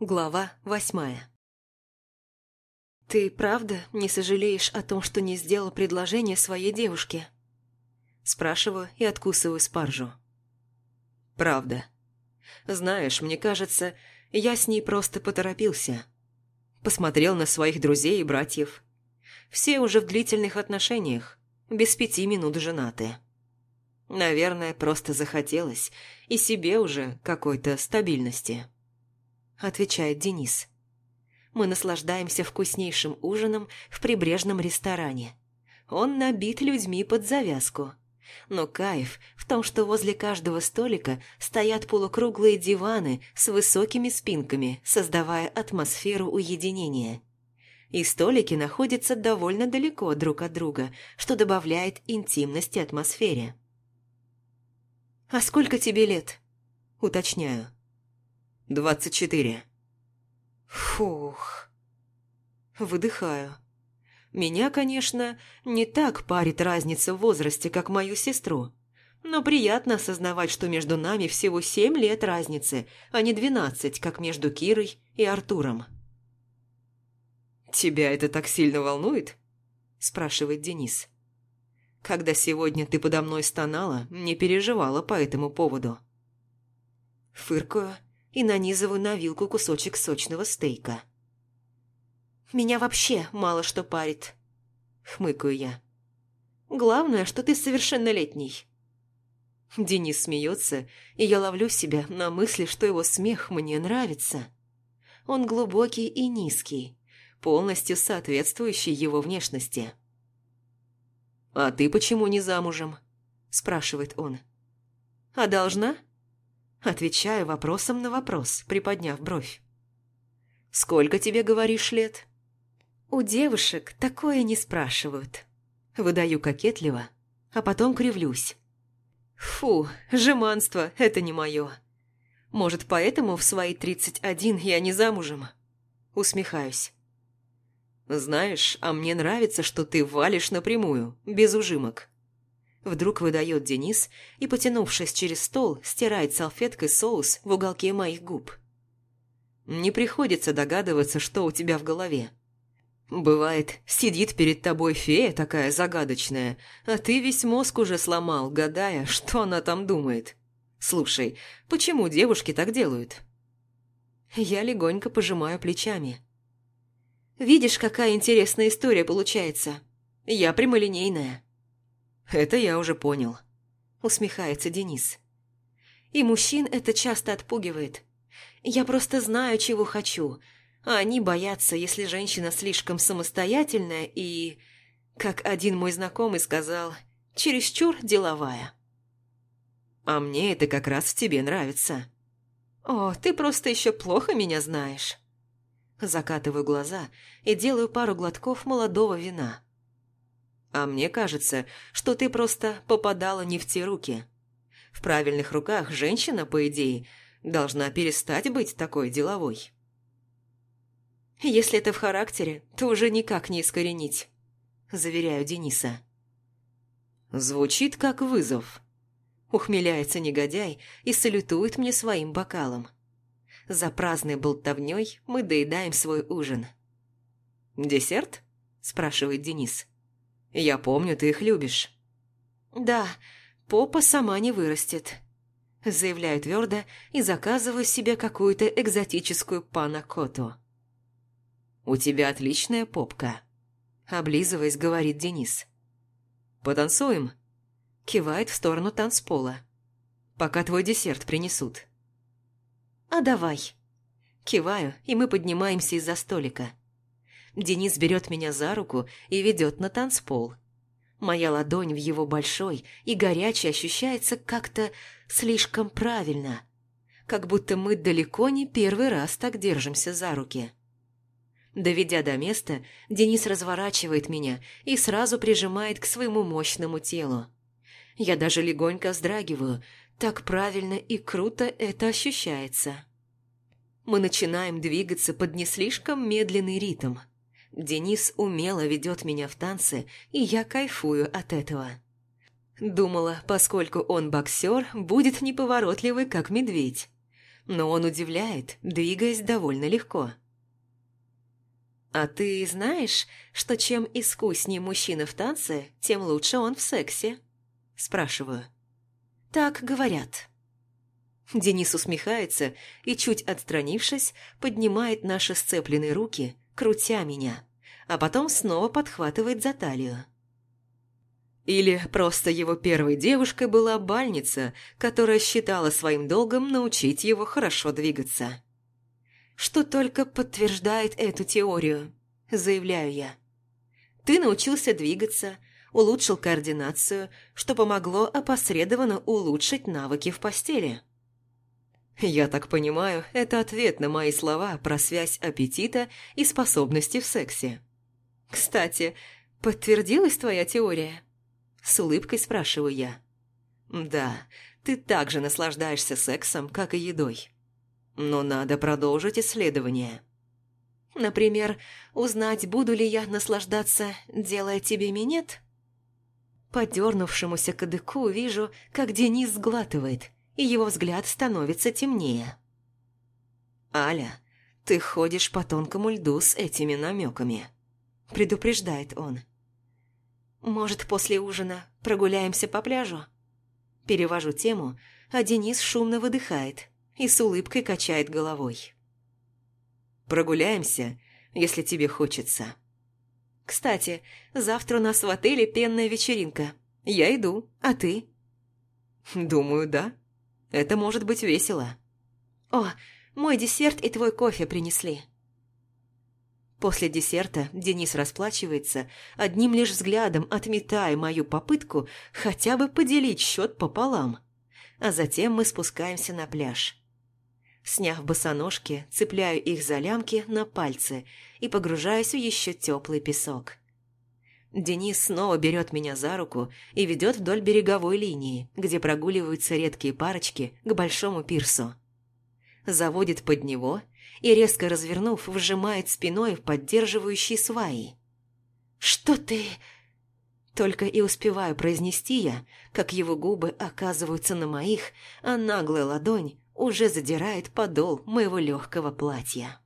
Глава восьмая «Ты правда не сожалеешь о том, что не сделал предложение своей девушке?» Спрашиваю и откусываю спаржу. «Правда. Знаешь, мне кажется, я с ней просто поторопился. Посмотрел на своих друзей и братьев. Все уже в длительных отношениях, без пяти минут женаты. Наверное, просто захотелось, и себе уже какой-то стабильности. Отвечает Денис. Мы наслаждаемся вкуснейшим ужином в прибрежном ресторане. Он набит людьми под завязку. Но кайф в том, что возле каждого столика стоят полукруглые диваны с высокими спинками, создавая атмосферу уединения. И столики находятся довольно далеко друг от друга, что добавляет интимности атмосфере. «А сколько тебе лет?» Уточняю. «Двадцать четыре». Фух. Выдыхаю. Меня, конечно, не так парит разница в возрасте, как мою сестру. Но приятно осознавать, что между нами всего семь лет разницы, а не двенадцать, как между Кирой и Артуром. «Тебя это так сильно волнует?» – спрашивает Денис. Когда сегодня ты подо мной стонала, не переживала по этому поводу. Фыркаю и нанизываю на вилку кусочек сочного стейка. «Меня вообще мало что парит», — хмыкаю я. «Главное, что ты совершеннолетний». Денис смеется, и я ловлю себя на мысли, что его смех мне нравится. Он глубокий и низкий, полностью соответствующий его внешности. «А ты почему не замужем?» – спрашивает он. «А должна?» Отвечаю вопросом на вопрос, приподняв бровь. «Сколько тебе, говоришь, лет?» «У девушек такое не спрашивают». Выдаю кокетливо, а потом кривлюсь. «Фу, жеманство – это не мое. Может, поэтому в свои тридцать один я не замужем?» Усмехаюсь. «Знаешь, а мне нравится, что ты валишь напрямую, без ужимок». Вдруг выдает Денис и, потянувшись через стол, стирает салфеткой соус в уголке моих губ. Не приходится догадываться, что у тебя в голове. Бывает, сидит перед тобой фея такая загадочная, а ты весь мозг уже сломал, гадая, что она там думает. Слушай, почему девушки так делают? Я легонько пожимаю плечами. Видишь, какая интересная история получается. Я прямолинейная». «Это я уже понял», — усмехается Денис. «И мужчин это часто отпугивает. Я просто знаю, чего хочу, а они боятся, если женщина слишком самостоятельная и, как один мой знакомый сказал, чересчур деловая». «А мне это как раз в тебе нравится». «О, ты просто еще плохо меня знаешь». Закатываю глаза и делаю пару глотков молодого вина. А мне кажется, что ты просто попадала не в те руки. В правильных руках женщина, по идее, должна перестать быть такой деловой. Если это в характере, то уже никак не искоренить, заверяю Дениса. Звучит как вызов. Ухмеляется негодяй и салютует мне своим бокалом. За праздной болтовней мы доедаем свой ужин. «Десерт?» – спрашивает Денис. «Я помню, ты их любишь». «Да, попа сама не вырастет», – заявляю твердо и заказываю себе какую-то экзотическую панакоту. «У тебя отличная попка», – облизываясь, говорит Денис. «Потанцуем?» – кивает в сторону танцпола. «Пока твой десерт принесут». «А давай». Киваю, и мы поднимаемся из-за столика. Денис берет меня за руку и ведет на танцпол. Моя ладонь в его большой и горячей ощущается как-то слишком правильно. Как будто мы далеко не первый раз так держимся за руки. Доведя до места, Денис разворачивает меня и сразу прижимает к своему мощному телу. Я даже легонько вздрагиваю, так правильно и круто это ощущается. Мы начинаем двигаться под не слишком медленный ритм. Денис умело ведет меня в танцы, и я кайфую от этого. Думала, поскольку он боксер, будет неповоротливый, как медведь. но он удивляет, двигаясь довольно легко. «А ты знаешь, что чем искуснее мужчина в танце, тем лучше он в сексе?» Спрашиваю. «Так говорят». Денис усмехается и, чуть отстранившись, поднимает наши сцепленные руки, крутя меня, а потом снова подхватывает за талию. Или просто его первой девушкой была бальница, которая считала своим долгом научить его хорошо двигаться. Что только подтверждает эту теорию, заявляю я. Ты научился двигаться, улучшил координацию, что помогло опосредованно улучшить навыки в постели. Я так понимаю, это ответ на мои слова про связь аппетита и способности в сексе. Кстати, подтвердилась твоя теория? С улыбкой спрашиваю я. Да, ты также наслаждаешься сексом, как и едой. Но надо продолжить исследование. Например, узнать, буду ли я наслаждаться, делая тебе минет? По дернувшемуся кадыку вижу, как Денис сглатывает – и его взгляд становится темнее. «Аля, ты ходишь по тонкому льду с этими намеками», – предупреждает он. «Может, после ужина прогуляемся по пляжу?» Перевожу тему, а Денис шумно выдыхает и с улыбкой качает головой. «Прогуляемся, если тебе хочется». «Кстати, завтра у нас в отеле пенная вечеринка. Я иду, а ты?» «Думаю, да», это может быть весело. О, мой десерт и твой кофе принесли. После десерта Денис расплачивается, одним лишь взглядом отметая мою попытку хотя бы поделить счет пополам. А затем мы спускаемся на пляж. Сняв босоножки, цепляю их за лямки на пальцы и погружаюсь в еще теплый песок. Денис снова берет меня за руку и ведет вдоль береговой линии, где прогуливаются редкие парочки к большому пирсу. Заводит под него и, резко развернув, вжимает спиной в поддерживающие сваи. «Что ты...» Только и успеваю произнести я, как его губы оказываются на моих, а наглая ладонь уже задирает подол моего легкого платья.